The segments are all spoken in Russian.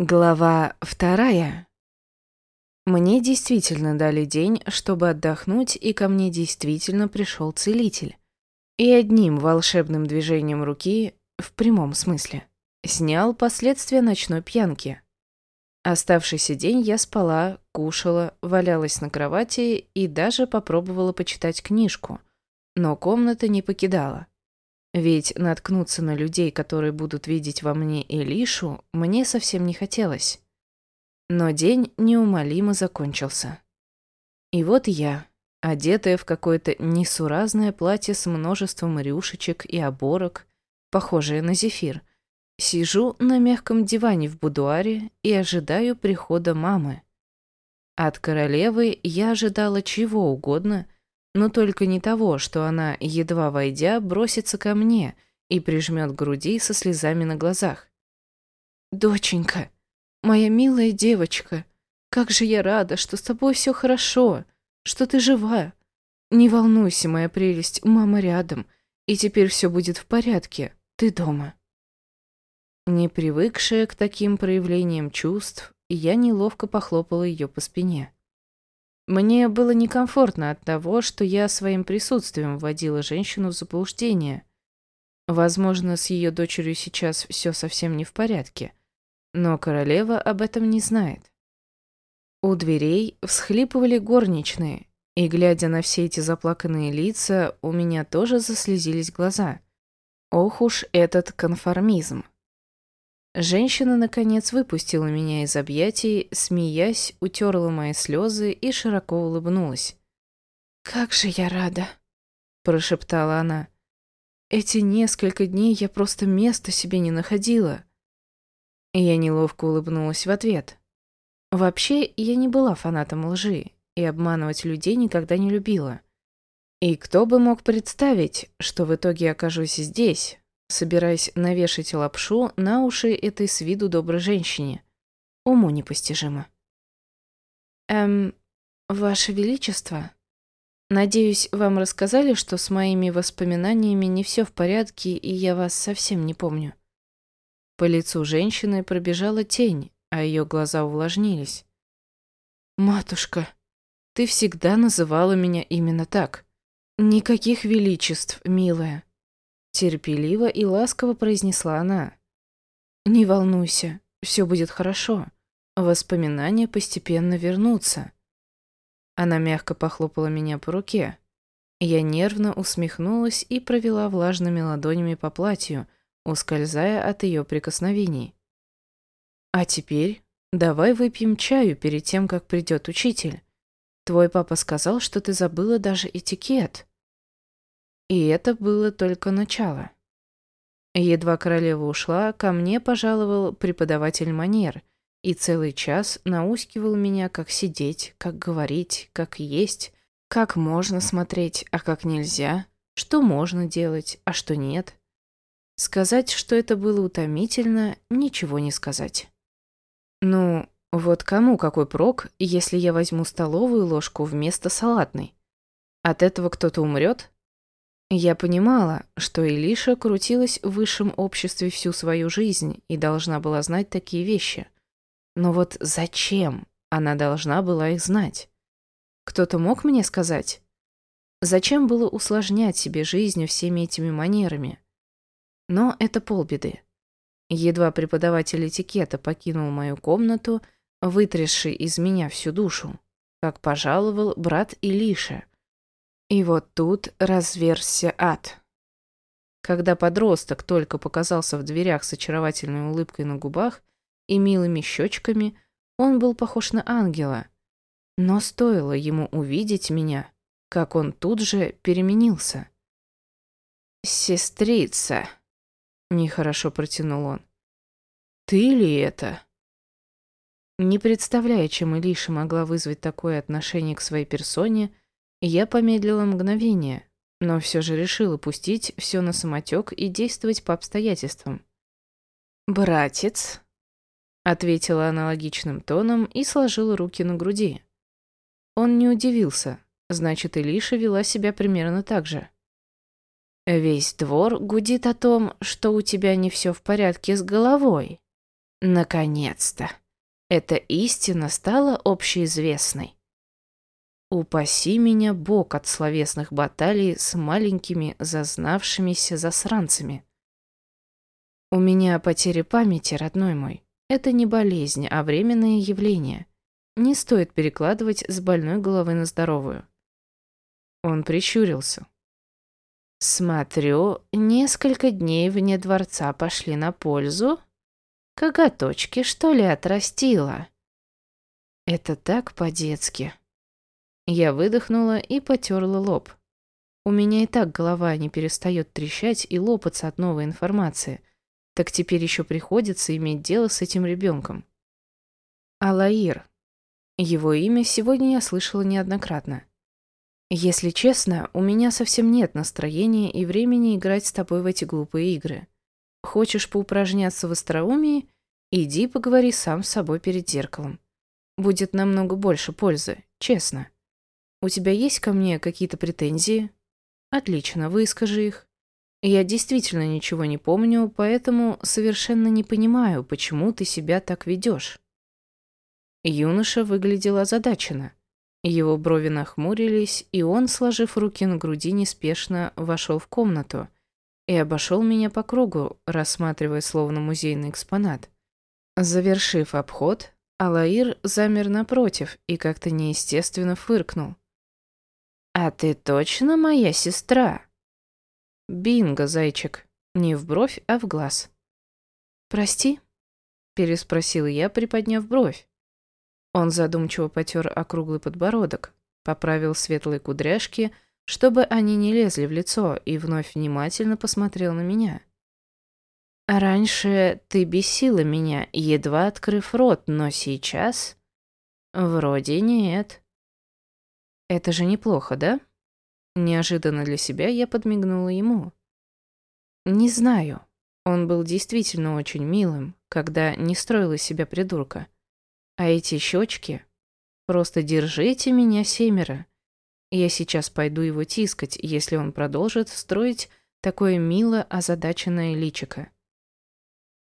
Глава вторая. Мне действительно дали день, чтобы отдохнуть, и ко мне действительно пришел целитель. И одним волшебным движением руки, в прямом смысле, снял последствия ночной пьянки. Оставшийся день я спала, кушала, валялась на кровати и даже попробовала почитать книжку, но комната не покидала. Ведь наткнуться на людей, которые будут видеть во мне Элишу, мне совсем не хотелось. Но день неумолимо закончился. И вот я, одетая в какое-то несуразное платье с множеством рюшечек и оборок, похожее на зефир, сижу на мягком диване в будуаре и ожидаю прихода мамы. От королевы я ожидала чего угодно, но только не того, что она, едва войдя, бросится ко мне и прижмет к груди со слезами на глазах. «Доченька, моя милая девочка, как же я рада, что с тобой все хорошо, что ты жива. Не волнуйся, моя прелесть, мама рядом, и теперь все будет в порядке, ты дома». Не привыкшая к таким проявлениям чувств, я неловко похлопала ее по спине. Мне было некомфортно от того, что я своим присутствием вводила женщину в заблуждение. Возможно, с ее дочерью сейчас все совсем не в порядке, но королева об этом не знает. У дверей всхлипывали горничные, и, глядя на все эти заплаканные лица, у меня тоже заслезились глаза. Ох уж этот конформизм. Женщина, наконец, выпустила меня из объятий, смеясь, утерла мои слезы и широко улыбнулась. «Как же я рада!» – прошептала она. «Эти несколько дней я просто места себе не находила». Я неловко улыбнулась в ответ. Вообще, я не была фанатом лжи и обманывать людей никогда не любила. И кто бы мог представить, что в итоге окажусь здесь, собираясь навешать лапшу на уши этой с виду доброй женщине. Уму непостижимо. «Эм, Ваше Величество, надеюсь, вам рассказали, что с моими воспоминаниями не все в порядке, и я вас совсем не помню». По лицу женщины пробежала тень, а ее глаза увлажнились. «Матушка, ты всегда называла меня именно так. Никаких величеств, милая. Терпеливо и ласково произнесла она. «Не волнуйся, все будет хорошо. Воспоминания постепенно вернутся». Она мягко похлопала меня по руке. Я нервно усмехнулась и провела влажными ладонями по платью, ускользая от ее прикосновений. «А теперь давай выпьем чаю перед тем, как придет учитель. Твой папа сказал, что ты забыла даже этикет». И это было только начало. Едва королева ушла, ко мне пожаловал преподаватель манер и целый час наускивал меня, как сидеть, как говорить, как есть, как можно смотреть, а как нельзя, что можно делать, а что нет. Сказать, что это было утомительно, ничего не сказать. Ну, вот кому какой прок, если я возьму столовую ложку вместо салатной? От этого кто-то умрет? Я понимала, что Илиша крутилась в высшем обществе всю свою жизнь и должна была знать такие вещи. Но вот зачем она должна была их знать? Кто-то мог мне сказать? Зачем было усложнять себе жизнь всеми этими манерами? Но это полбеды. Едва преподаватель этикета покинул мою комнату, вытрясший из меня всю душу, как пожаловал брат Илиша — и вот тут разверзся ад. Когда подросток только показался в дверях с очаровательной улыбкой на губах и милыми щечками, он был похож на ангела. Но стоило ему увидеть меня, как он тут же переменился. «Сестрица», — нехорошо протянул он. «Ты ли это?» Не представляя, чем Илиша могла вызвать такое отношение к своей персоне, — я помедлила мгновение, но все же решила пустить все на самотек и действовать по обстоятельствам. «Братец», — ответила аналогичным тоном и сложила руки на груди. Он не удивился, значит, Илиша вела себя примерно так же. «Весь двор гудит о том, что у тебя не все в порядке с головой», Наконец-то! Эта истина стала общеизвестной. Упаси меня Бог от словесных баталий с маленькими зазнавшимися засранцами. У меня потеря памяти, родной мой. Это не болезнь, а временное явление. Не стоит перекладывать с больной головы на здоровую. Он прищурился. Смотрю, несколько дней вне дворца пошли на пользу. Коготочки, что ли, отрастила? Это так по-детски. Я выдохнула и потерла лоб. У меня и так голова не перестает трещать и лопаться от новой информации. Так теперь еще приходится иметь дело с этим ребенком. Алаир. Его имя сегодня я слышала неоднократно. Если честно, у меня совсем нет настроения и времени играть с тобой в эти глупые игры. Хочешь поупражняться в остроумии? Иди поговори сам с собой перед зеркалом. Будет намного больше пользы, честно. У тебя есть ко мне какие-то претензии? Отлично, выскажи их. Я действительно ничего не помню, поэтому совершенно не понимаю, почему ты себя так ведешь. Юноша выглядел озадаченно. Его брови нахмурились, и он, сложив руки на груди, неспешно вошел в комнату и обошел меня по кругу, рассматривая словно музейный экспонат. Завершив обход, Алаир замер напротив и как-то неестественно фыркнул. «А ты точно моя сестра?» «Бинго, зайчик. Не в бровь, а в глаз». «Прости?» — переспросил я, приподняв бровь. Он задумчиво потер округлый подбородок, поправил светлые кудряшки, чтобы они не лезли в лицо, и вновь внимательно посмотрел на меня. «Раньше ты бесила меня, едва открыв рот, но сейчас...» «Вроде нет». Это же неплохо, да? Неожиданно для себя я подмигнула ему. Не знаю. Он был действительно очень милым, когда не строил из себя придурка. А эти щечки... Просто держите меня, семеро. Я сейчас пойду его тискать, если он продолжит строить такое мило озадаченное личико.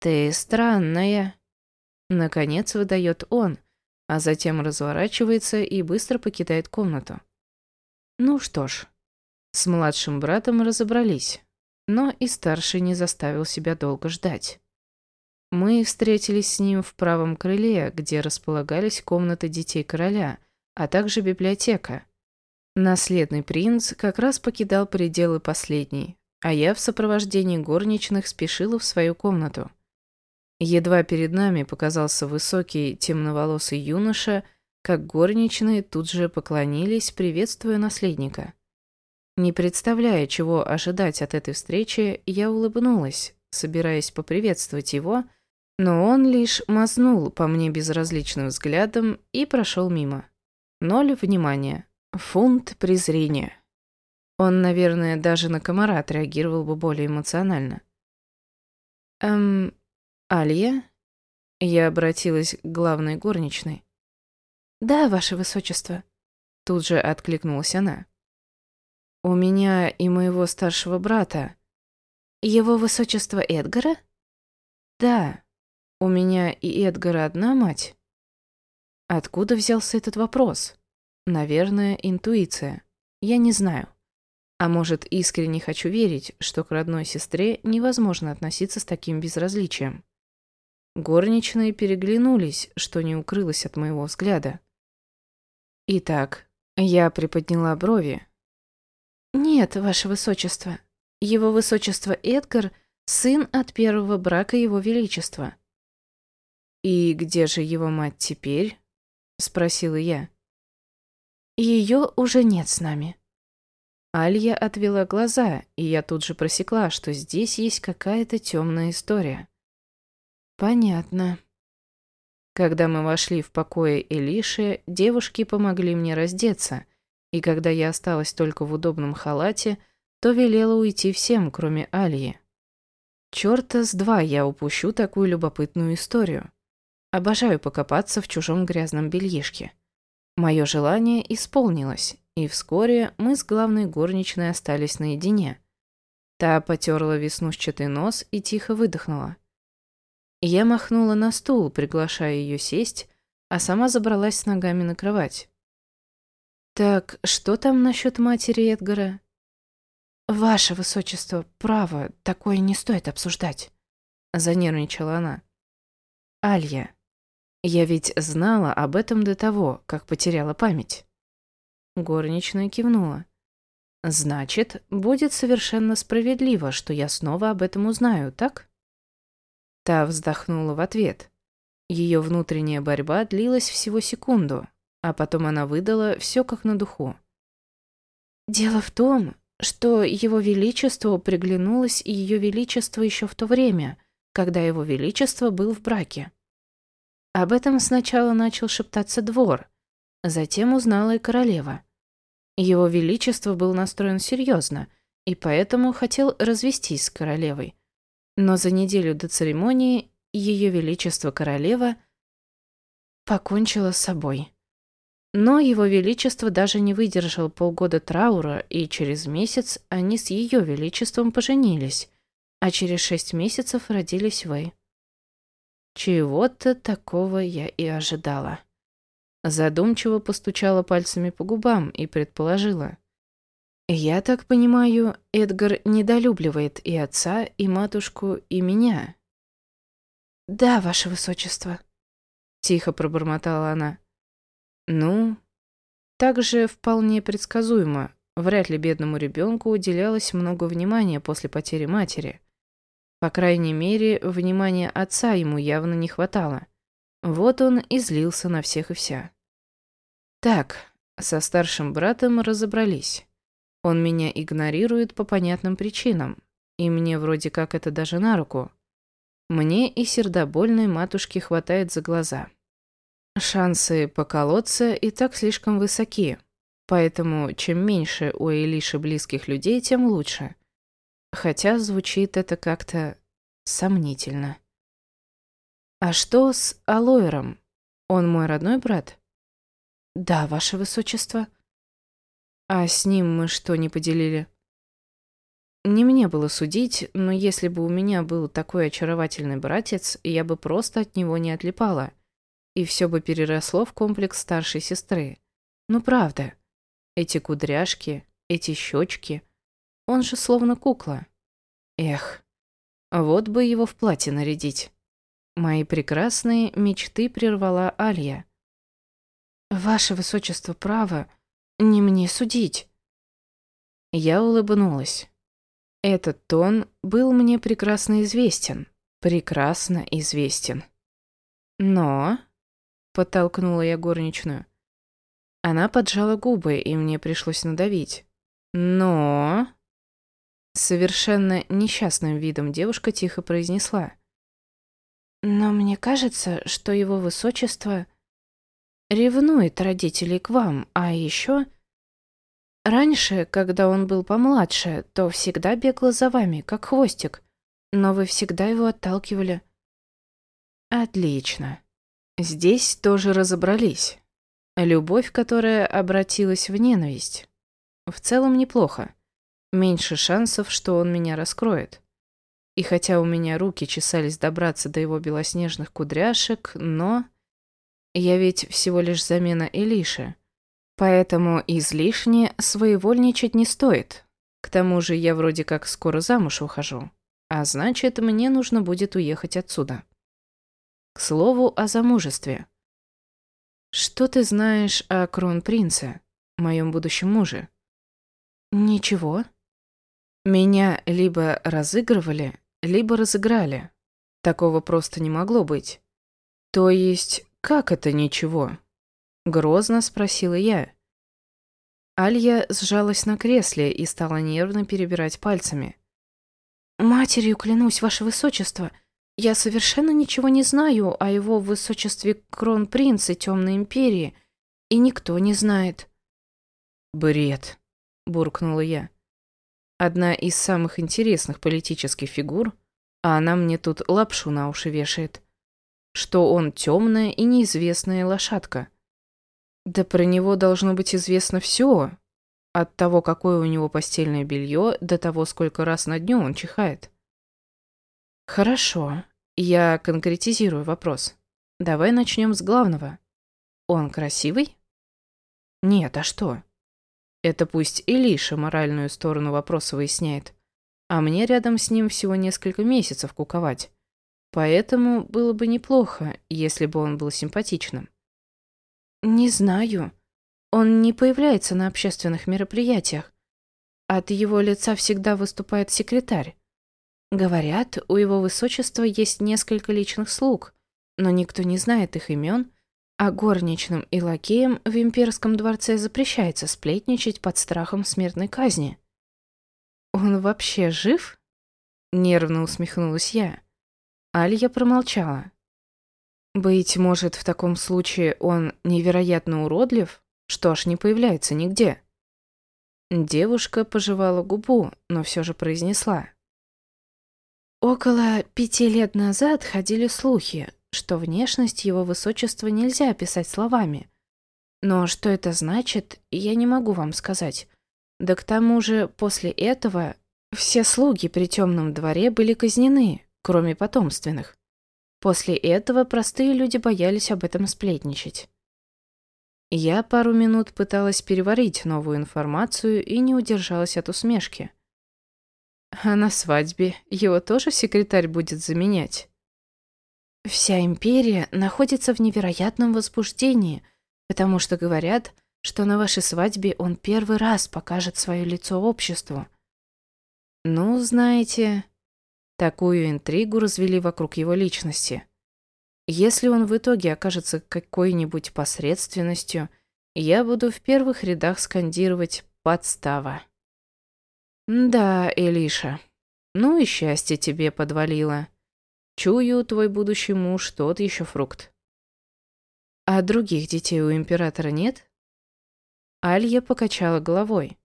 «Ты странная», — наконец выдает он, — а затем разворачивается и быстро покидает комнату. Ну что ж, с младшим братом разобрались, но и старший не заставил себя долго ждать. Мы встретились с ним в правом крыле, где располагались комнаты детей короля, а также библиотека. Наследный принц как раз покидал пределы последней, а я в сопровождении горничных спешила в свою комнату. Едва перед нами показался высокий темноволосый юноша, как горничные тут же поклонились, приветствуя наследника. Не представляя, чего ожидать от этой встречи, я улыбнулась, собираясь поприветствовать его, но он лишь мазнул по мне безразличным взглядом и прошел мимо. Ноль внимания, фунт презрения. Он, наверное, даже на комара отреагировал бы более эмоционально. «Эм, «Алия?» Я обратилась к главной горничной. «Да, ваше высочество», — тут же откликнулась она. «У меня и моего старшего брата. Его высочество Эдгара?» «Да, у меня и Эдгара одна мать». Откуда взялся этот вопрос? Наверное, интуиция. Я не знаю. А может, искренне хочу верить, что к родной сестре невозможно относиться с таким безразличием. Горничные переглянулись, что не укрылось от моего взгляда. Итак, я приподняла брови. «Нет, ваше высочество. Его высочество Эдгар — сын от первого брака его величества». «И где же его мать теперь?» — спросила я. «Ее уже нет с нами». Алья отвела глаза, и я тут же просекла, что здесь есть какая-то темная история. Понятно. Когда мы вошли в покое Элиши, девушки помогли мне раздеться, и когда я осталась только в удобном халате, то велела уйти всем, кроме Алии. Чёрта с два я упущу такую любопытную историю. Обожаю покопаться в чужом грязном бельишке. Мое желание исполнилось, и вскоре мы с главной горничной остались наедине. Та потерла веснушчатый нос и тихо выдохнула. Я махнула на стул, приглашая ее сесть, а сама забралась с ногами на кровать. «Так что там насчет матери Эдгара?» «Ваше высочество, право, такое не стоит обсуждать», — занервничала она. «Алья, я ведь знала об этом до того, как потеряла память». Горничная кивнула. «Значит, будет совершенно справедливо, что я снова об этом узнаю, так?» Та вздохнула в ответ. Ее внутренняя борьба длилась всего секунду, а потом она выдала все как на духу. «Дело в том, что Его Величеству приглянулось и Ее Величество еще в то время, когда Его Величество был в браке. Об этом сначала начал шептаться двор, затем узнала и королева. Его Величество был настроен серьезно и поэтому хотел развестись с королевой. Но за неделю до церемонии Ее Величество королева покончила с собой. Но Его Величество даже не выдержал полгода траура, и через месяц они с Ее Величеством поженились, а через шесть месяцев родились вы. Чего-то такого я и ожидала. Задумчиво постучала пальцами по губам и предположила. «Я так понимаю, Эдгар недолюбливает и отца, и матушку, и меня». «Да, ваше высочество», — тихо пробормотала она. «Ну, также вполне предсказуемо. Вряд ли бедному ребенку уделялось много внимания после потери матери. По крайней мере, внимания отца ему явно не хватало. Вот он и злился на всех и вся. Так, со старшим братом разобрались. Он меня игнорирует по понятным причинам, и мне вроде как это даже на руку. Мне и сердобольной матушке хватает за глаза. Шансы поколоться и так слишком высоки, поэтому чем меньше у Элиши близких людей, тем лучше. Хотя звучит это как-то сомнительно. «А что с Алоером? Он мой родной брат?» «Да, ваше высочество». «А с ним мы что, не поделили?» Не мне было судить, но если бы у меня был такой очаровательный братец, я бы просто от него не отлипала. И все бы переросло в комплекс старшей сестры. Ну правда. Эти кудряшки, эти щечки. Он же словно кукла. Эх, вот бы его в платье нарядить. Мои прекрасные мечты прервала Алья. «Ваше высочество право, не мне судить». Я улыбнулась. Этот тон был мне прекрасно известен. Прекрасно известен. Но... Подтолкнула я горничную. Она поджала губы, и мне пришлось надавить. Но... Совершенно несчастным видом девушка тихо произнесла. «Но мне кажется, что его высочество ревнует родителей к вам, а еще...» Раньше, когда он был помладше, то всегда бегал за вами, как хвостик, но вы всегда его отталкивали. Отлично. Здесь тоже разобрались. Любовь, которая обратилась в ненависть. В целом неплохо меньше шансов, что он меня раскроет. И хотя у меня руки чесались добраться до его белоснежных кудряшек, но... Я ведь всего лишь замена Элиши. Поэтому излишне своевольничать не стоит. К тому же я вроде как скоро замуж ухожу. А значит, мне нужно будет уехать отсюда. К слову о замужестве. Что ты знаешь о кронпринце, моем будущем муже? Ничего. Меня либо разыгрывали, либо разыграли. Такого просто не могло быть. То есть, как это ничего? Грозно спросила я. Алья сжалась на кресле и стала нервно перебирать пальцами. «Матерью клянусь, ваше высочество, я совершенно ничего не знаю о его высочестве кронпринце Темной Империи, и никто не знает». «Бред», — буркнула я одна из самых интересных политических фигур, а она мне тут лапшу на уши вешает, что он темная и неизвестная лошадка. Да про него должно быть известно все, от того, какое у него постельное белье, до того, сколько раз на дню он чихает. Хорошо, Я конкретизирую вопрос. Давай начнем с главного. Он красивый? Нет, а что? Это пусть Илиша моральную сторону вопроса выясняет. А мне рядом с ним всего несколько месяцев куковать. Поэтому было бы неплохо, если бы он был симпатичным. Не знаю. Он не появляется на общественных мероприятиях. От его лица всегда выступает секретарь. Говорят, у его высочества есть несколько личных слуг, но никто не знает их имен, а горничным и лакеям в имперском дворце запрещается сплетничать под страхом смертной казни. «Он вообще жив?» — нервно усмехнулась я. Алья промолчала. «Быть может, в таком случае он невероятно уродлив, что аж не появляется нигде?» Девушка пожевала губу, но все же произнесла. Около пяти лет назад ходили слухи, что внешность его высочества нельзя описать словами. Но что это значит, я не могу вам сказать. Да к тому же после этого все слуги при темном дворе были казнены, кроме потомственных. После этого простые люди боялись об этом сплетничать. Я пару минут пыталась переварить новую информацию и не удержалась от усмешки. А на свадьбе его тоже секретарь будет заменять? Вся империя находится в невероятном возбуждении, потому что говорят, что на вашей свадьбе он первый раз покажет свое лицо обществу. Ну, знаете, такую интригу развели вокруг его личности. Если он в итоге окажется какой-нибудь посредственностью, я буду в первых рядах скандировать «подстава». Да, Элиша, ну и счастье тебе подвалило. Чую, твой будущий муж тот еще фрукт. А других детей у императора нет? Алья покачала головой.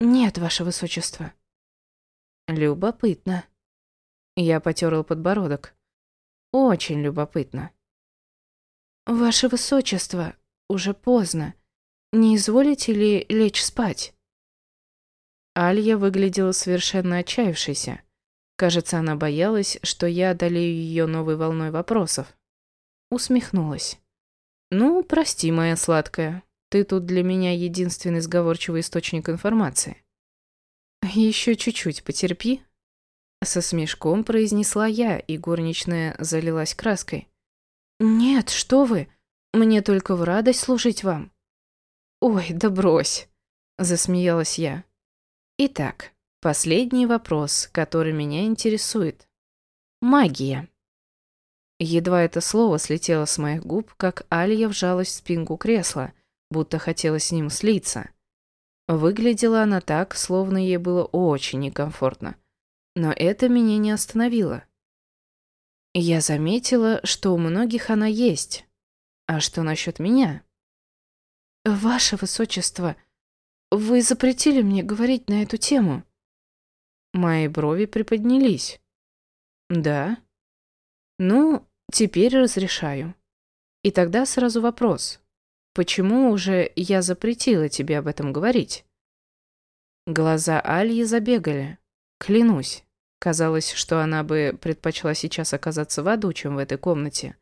Нет, ваше высочество. Любопытно. Я потерла подбородок. Очень любопытно. Ваше высочество, уже поздно. Не изволите ли лечь спать? Алья выглядела совершенно отчаявшейся. Кажется, она боялась, что я одолею ее новой волной вопросов. Усмехнулась. «Ну, прости, моя сладкая. Ты тут для меня единственный сговорчивый источник информации». «Еще чуть-чуть потерпи», со смешком произнесла я, и горничная залилась краской. «Нет, что вы! Мне только в радость служить вам!» «Ой, да брось!» – засмеялась я. «Итак, последний вопрос, который меня интересует. Магия». Едва это слово слетело с моих губ, как Алья вжалась в спинку кресла, будто хотела с ним слиться. Выглядела она так, словно ей было очень некомфортно. Но это меня не остановило. Я заметила, что у многих она есть. А что насчет меня? «Ваше Высочество, вы запретили мне говорить на эту тему». Мои брови приподнялись. «Да?» «Ну, теперь разрешаю. И тогда сразу вопрос. Почему уже я запретила тебе об этом говорить?» Глаза Альи забегали. Клянусь, казалось, что она бы предпочла сейчас оказаться в аду, чем в этой комнате.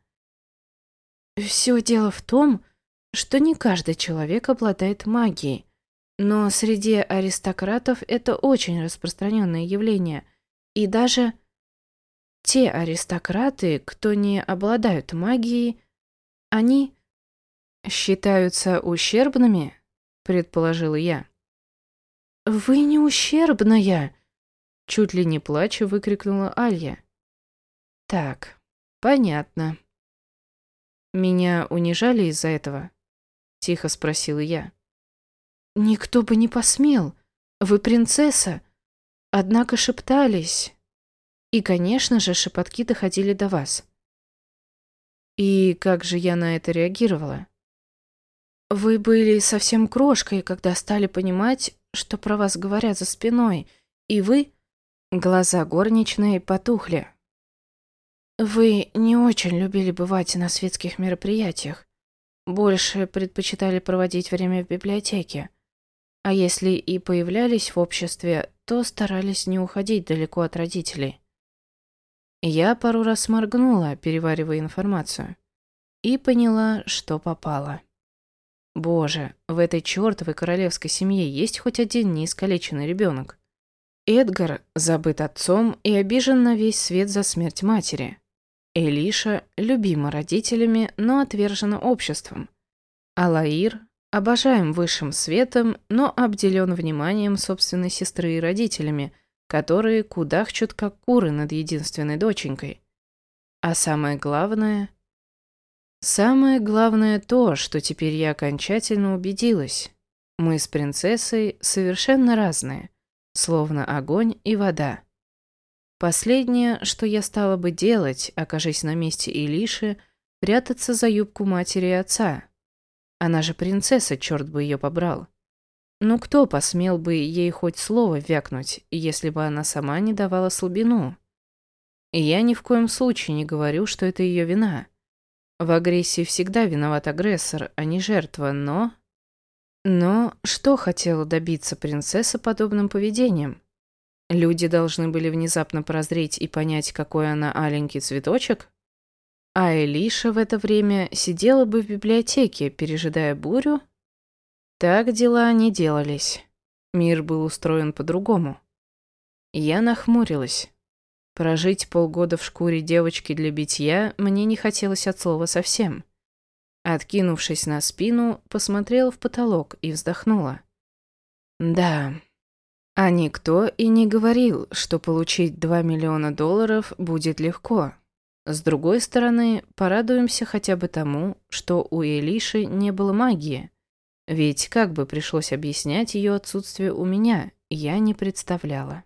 Все дело в том, что не каждый человек обладает магией, но среди аристократов это очень распространенное явление, и даже те аристократы, кто не обладают магией, они считаются ущербными, предположила я. Вы не ущербная, Чуть ли не плача выкрикнула Алья. Так, понятно. Меня унижали из-за этого? Тихо спросила я. Никто бы не посмел. Вы принцесса. Однако шептались. И, конечно же, шепотки доходили до вас. И как же я на это реагировала? Вы были совсем крошкой, когда стали понимать, что про вас говорят за спиной, и вы Глаза горничной потухли. «Вы не очень любили бывать на светских мероприятиях. Больше предпочитали проводить время в библиотеке. А если и появлялись в обществе, то старались не уходить далеко от родителей». Я пару раз моргнула, переваривая информацию, и поняла, что попала. Боже, в этой чертовой королевской семье есть хоть один неискалеченный ребенок. Эдгар забыт отцом и обижен на весь свет за смерть матери. Элиша любима родителями, но отвержена обществом. Алаир обожаем высшим светом, но обделен вниманием собственной сестры и родителями, которые кудахчут как куры над единственной доченькой. А самое главное... Самое главное то, что теперь я окончательно убедилась. Мы с принцессой совершенно разные, словно огонь и вода. Последнее, что я стала бы делать, окажись на месте Илиши, прятаться за юбку матери и отца. Она же принцесса, черт бы ее побрал. Ну кто посмел бы ей хоть слово вякнуть, если бы она сама не давала слабину? И я ни в коем случае не говорю, что это ее вина. В агрессии всегда виноват агрессор, а не жертва, но... Но что хотела добиться принцесса подобным поведением? Люди должны были внезапно прозреть и понять, какой она аленький цветочек? А Элиша в это время сидела бы в библиотеке, пережидая бурю? Так дела не делались. Мир был устроен по-другому. Я нахмурилась. Прожить полгода в шкуре девочки для битья мне не хотелось от слова совсем. Откинувшись на спину, посмотрела в потолок и вздохнула. Да, а никто и не говорил, что получить 2 миллиона долларов будет легко. С другой стороны, порадуемся хотя бы тому, что у Элиши не было магии. Ведь как бы пришлось объяснять ее отсутствие у меня, я не представляла.